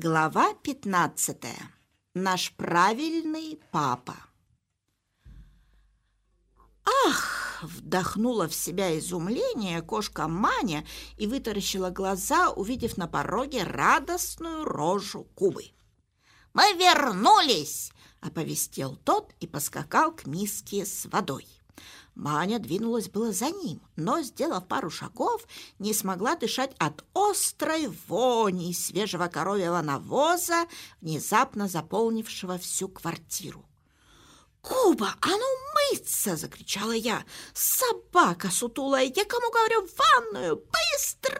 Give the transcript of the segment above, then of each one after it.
Глава 15. Наш правильный папа. Ах, вдохнула в себя изумление кошка Маня и вытаращила глаза, увидев на пороге радостную рожу Кубы. Мы вернулись, оповестил тот и поскакал к миске с водой. Маня двинулась было за ним, но, сделав пару шагов, не смогла дышать от острой вони свежего коровьего навоза, внезапно заполнившего всю квартиру. «Куба, а ну мыться!» — закричала я. «Собака сутулая! Я кому говорю, в ванную! Быстро!»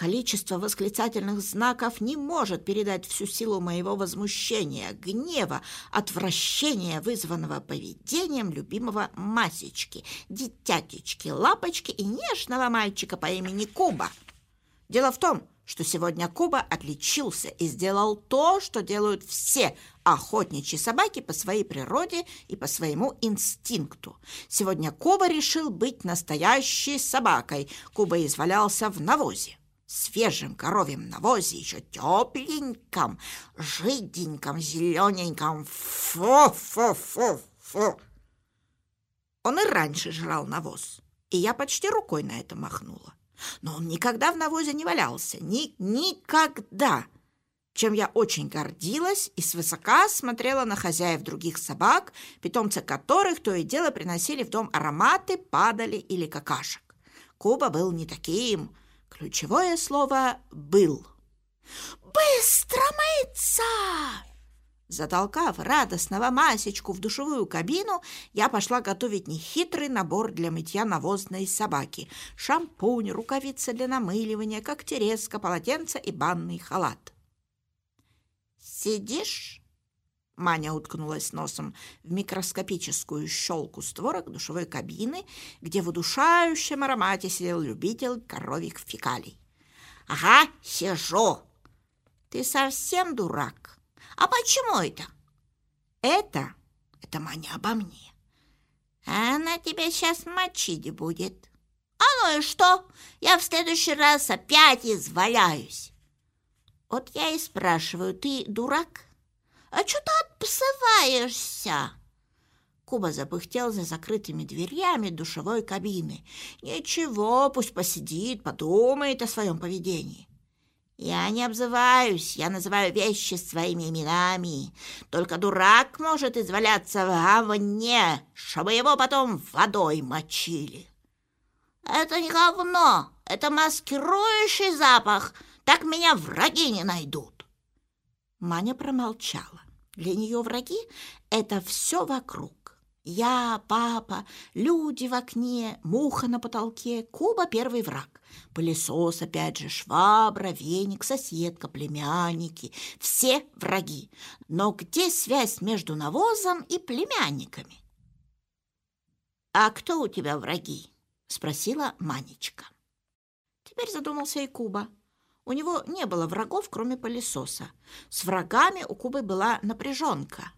Количество восклицательных знаков не может передать всю силу моего возмущения, гнева, отвращения, вызванного поведением любимого Масечки, дитятечки, лапочки и нежного мальчика по имени Куба. Дело в том, что сегодня Куба отличился и сделал то, что делают все охотничьи собаки по своей природе и по своему инстинкту. Сегодня Куба решил быть настоящей собакой. Куба извалялся в навозе свежем коровьем навозе, еще тепленьком, жиденьком, зелененьком. Фу-фу-фу-фу! Он и раньше жрал навоз, и я почти рукой на это махнула. Но он никогда в навозе не валялся. Ни никогда! Чем я очень гордилась и свысока смотрела на хозяев других собак, питомцы которых то и дело приносили в дом ароматы, падали или какашек. Куба был не таким, Ключевое слово «был». «Быстро мыться!» Затолкав радостного Масечку в душевую кабину, я пошла готовить нехитрый набор для мытья навозной собаки. Шампунь, рукавицы для намыливания, когтерезка, полотенце и банный халат. «Сидишь?» Маня уткнулась носом в микроскопическую щелку створок душевой кабины, где в удушающем аромате сидел любитель коровьих фекалий. «Ага, сижу!» «Ты совсем дурак? А почему это?» «Это? Это Маня обо мне. Она тебя сейчас мочить будет. А ну и что? Я в следующий раз опять изваляюсь!» «Вот я и спрашиваю, ты дурак?» А что ты отпсываешься?» Куба запыхтел за закрытыми дверями душевой кабины. «Ничего, пусть посидит, подумает о своем поведении». «Я не обзываюсь, я называю вещи своими именами. Только дурак может изваляться в говне, чтобы его потом водой мочили». «Это не говно, это маскирующий запах, так меня враги не найдут». Маня промолчала. Для нее враги — это все вокруг. Я, папа, люди в окне, муха на потолке, Куба — первый враг. Пылесос, опять же, швабра, веник, соседка, племянники — все враги. Но где связь между навозом и племянниками? «А кто у тебя враги?» — спросила Манечка. Теперь задумался и Куба. У него не было врагов, кроме пылесоса. С врагами у Кубы была напряженка.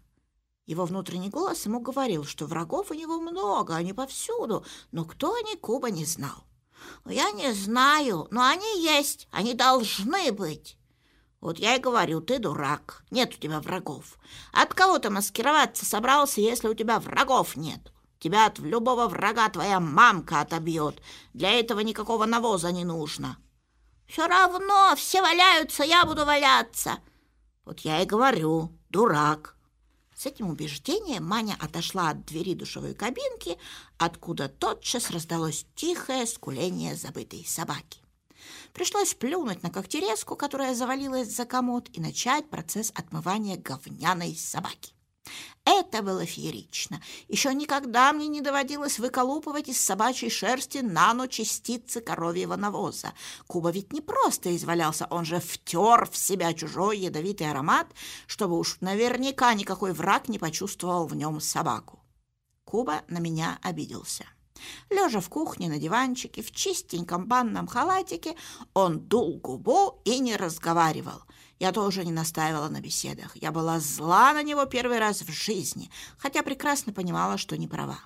Его внутренний голос ему говорил, что врагов у него много, они повсюду, но кто они, Куба не знал. «Я не знаю, но они есть, они должны быть». «Вот я и говорю, ты дурак, нет у тебя врагов. От кого ты маскироваться собрался, если у тебя врагов нет? Тебя от любого врага твоя мамка отобьет. Для этого никакого навоза не нужно. Все равно все валяются, я буду валяться. Вот я и говорю, дурак. С этим убеждением Маня отошла от двери душевой кабинки, откуда тотчас раздалось тихое скуление забытой собаки. Пришлось плюнуть на когтерезку, которая завалилась за комод, и начать процесс отмывания говняной собаки. Это было феерично. Еще никогда мне не доводилось выколупывать из собачьей шерсти наночастицы коровьего навоза. Куба ведь не просто извалялся, он же втер в себя чужой ядовитый аромат, чтобы уж наверняка никакой враг не почувствовал в нем собаку. Куба на меня обиделся. Лежа в кухне на диванчике в чистеньком банном халатике, он дул губу и не разговаривал — я тоже не настаивала на беседах. Я была зла на него первый раз в жизни, хотя прекрасно понимала, что не права.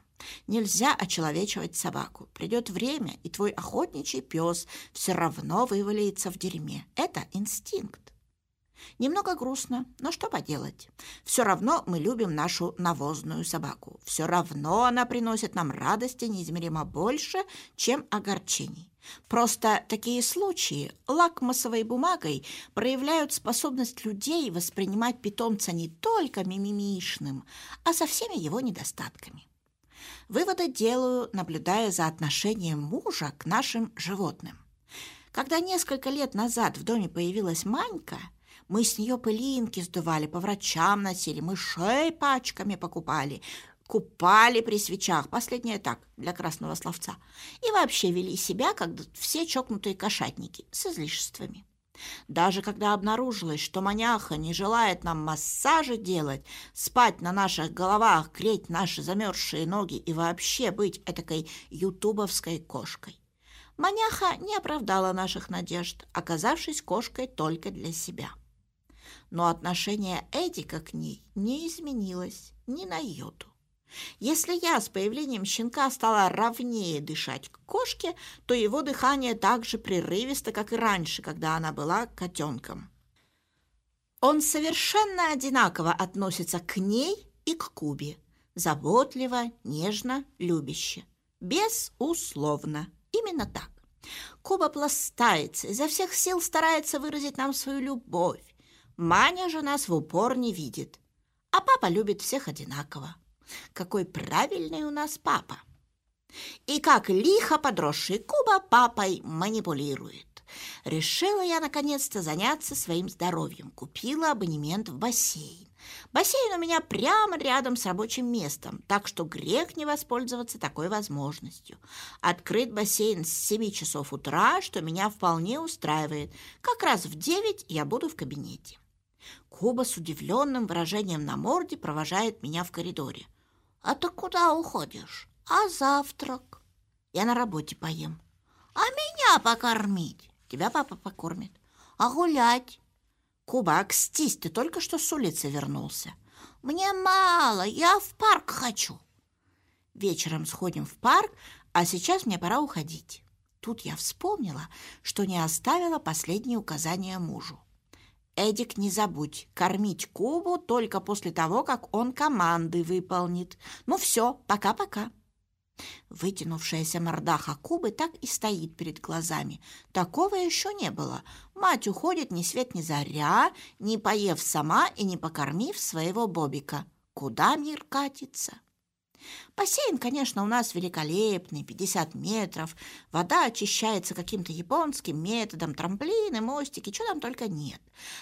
Нельзя очеловечивать собаку. Придет время, и твой охотничий пес все равно вывалится в дерьме. Это инстинкт. Немного грустно, но что поделать. Все равно мы любим нашу навозную собаку. Все равно она приносит нам радости неизмеримо больше, чем огорчений. Просто такие случаи лакмусовой бумагой проявляют способность людей воспринимать питомца не только мимимишным, а со всеми его недостатками. Выводы делаю, наблюдая за отношением мужа к нашим животным. Когда несколько лет назад в доме появилась Манька – мы с нее пылинки сдували, по врачам носили, мышей пачками покупали, купали при свечах, последнее так, для красного словца, и вообще вели себя, как все чокнутые кошатники, с излишествами. Даже когда обнаружилось, что маняха не желает нам массажи делать, спать на наших головах, греть наши замерзшие ноги и вообще быть этакой ютубовской кошкой. Маняха не оправдала наших надежд, оказавшись кошкой только для себя но отношение Эдика к ней не изменилось ни на йоту. Если я с появлением щенка стала ровнее дышать к кошке, то его дыхание так же прерывисто, как и раньше, когда она была котенком. Он совершенно одинаково относится к ней и к Кубе. Заботливо, нежно, любяще. Безусловно. Именно так. Куба пластается, изо всех сил старается выразить нам свою любовь, Маня же нас в упор не видит, а папа любит всех одинаково. Какой правильный у нас папа! И как лихо подросший Куба папой манипулирует. Решила я наконец-то заняться своим здоровьем. Купила абонемент в бассейн. Бассейн у меня прямо рядом с рабочим местом, так что грех не воспользоваться такой возможностью. Открыт бассейн с 7 часов утра, что меня вполне устраивает. Как раз в 9 я буду в кабинете. Куба с удивленным выражением на морде провожает меня в коридоре. «А ты куда уходишь? А завтрак?» «Я на работе поем». «А меня покормить?» «Тебя папа покормит». «А гулять?» «Куба, акстись, ты только что с улицы вернулся». «Мне мало, я в парк хочу». «Вечером сходим в парк, а сейчас мне пора уходить». Тут я вспомнила, что не оставила последние указания мужу. Эдик, не забудь, кормить Кубу только после того, как он команды выполнит. Ну все, пока-пока. Вытянувшаяся мордаха Кубы так и стоит перед глазами. Такого еще не было. Мать уходит ни свет ни заря, не поев сама и не покормив своего Бобика. Куда мир катится? Бассейн, конечно, у нас великолепный, 50 метров. Вода очищается каким-то японским методом, трамплины, мостики, чего там только нет.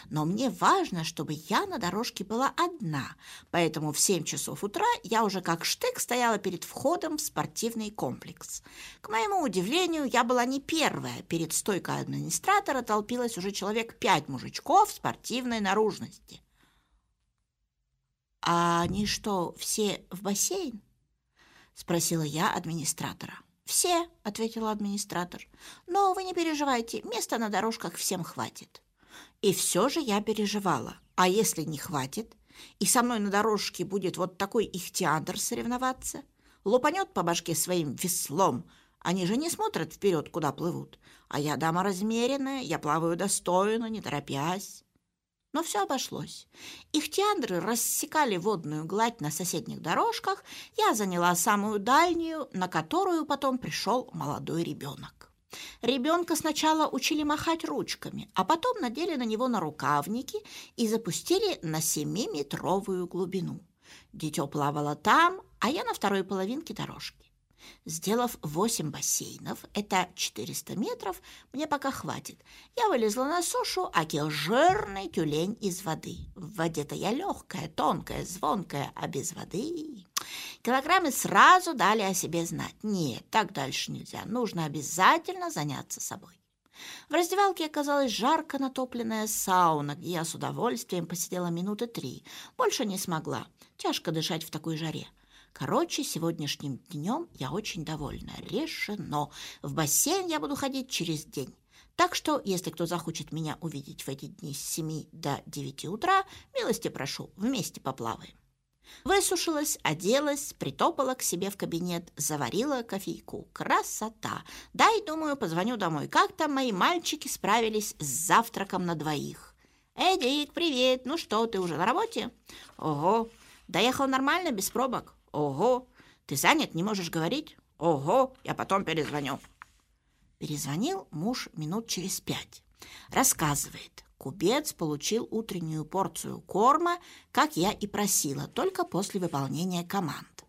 Но мне важно, чтобы я на дорожке была одна, поэтому в 7 часов утра я уже как штык стояла перед входом в спортивный комплекс. К моему удивлению, я была не первая. Перед стойкой администратора толпилось уже человек пять мужичков спортивной наружности. «А они что, все в бассейн?» — спросила я администратора. «Все», — ответил администратор. «Но вы не переживайте, места на дорожках всем хватит». И все же я переживала. А если не хватит, и со мной на дорожке будет вот такой ихтиандр соревноваться, лупанет по башке своим веслом, они же не смотрят вперед, куда плывут. А я дама размеренная, я плаваю достойно, не торопясь. Но все обошлось. Ихтиандры рассекали водную гладь на соседних дорожках, я заняла самую дальнюю, на которую потом пришел молодой ребенок. Ребенка сначала учили махать ручками, а потом надели на него нарукавники и запустили на семиметровую глубину. Дитё плавало там, а я на второй половинке дорожки. Сделав 8 бассейнов, это 400 метров, мне пока хватит. Я вылезла на сушу, аки жирный тюлень из воды. В воде-то я легкая, тонкая, звонкая, а без воды... Килограммы сразу дали о себе знать. Нет, так дальше нельзя. Нужно обязательно заняться собой. В раздевалке оказалась жарко натопленная сауна, где я с удовольствием посидела минуты три. Больше не смогла. Тяжко дышать в такой жаре. Короче, сегодняшним днем я очень довольна. Решено. В бассейн я буду ходить через день. Так что, если кто захочет меня увидеть в эти дни с 7 до 9 утра, милости прошу, вместе поплаваем. Высушилась, оделась, притопала к себе в кабинет, заварила кофейку. Красота! Дай, думаю, позвоню домой. Как там мои мальчики справились с завтраком на двоих? Эдик, привет! Ну что, ты уже на работе? Ого! Доехал нормально, без пробок? Ого! Ты занят, не можешь говорить? Ого! Я потом перезвоню. Перезвонил муж минут через пять. Рассказывает. Купец получил утреннюю порцию корма, как я и просила, только после выполнения команд.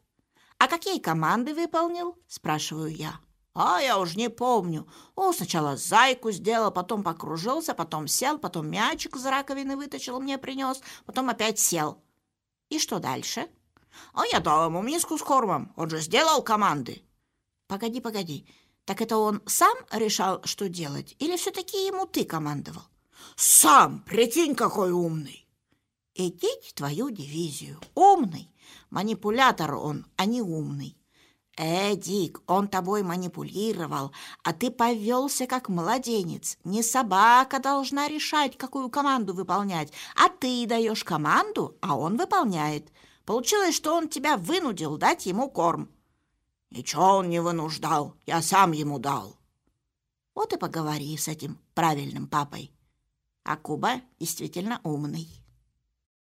«А какие команды выполнил?» – спрашиваю я. А я уж не помню. Он сначала зайку сделал, потом покружился, потом сел, потом мячик из раковины вытащил, мне принес, потом опять сел. И что дальше? А я дал ему миску с кормом. Он же сделал команды. Погоди, погоди. Так это он сам решал, что делать? Или все-таки ему ты командовал? Сам! Прикинь, какой умный! Идите твою дивизию. Умный. Манипулятор он, а не умный. «Эдик, он тобой манипулировал, а ты повелся как младенец. Не собака должна решать, какую команду выполнять, а ты даешь команду, а он выполняет. Получилось, что он тебя вынудил дать ему корм». «Ничего он не вынуждал, я сам ему дал». Вот и поговори с этим правильным папой. А Куба действительно умный.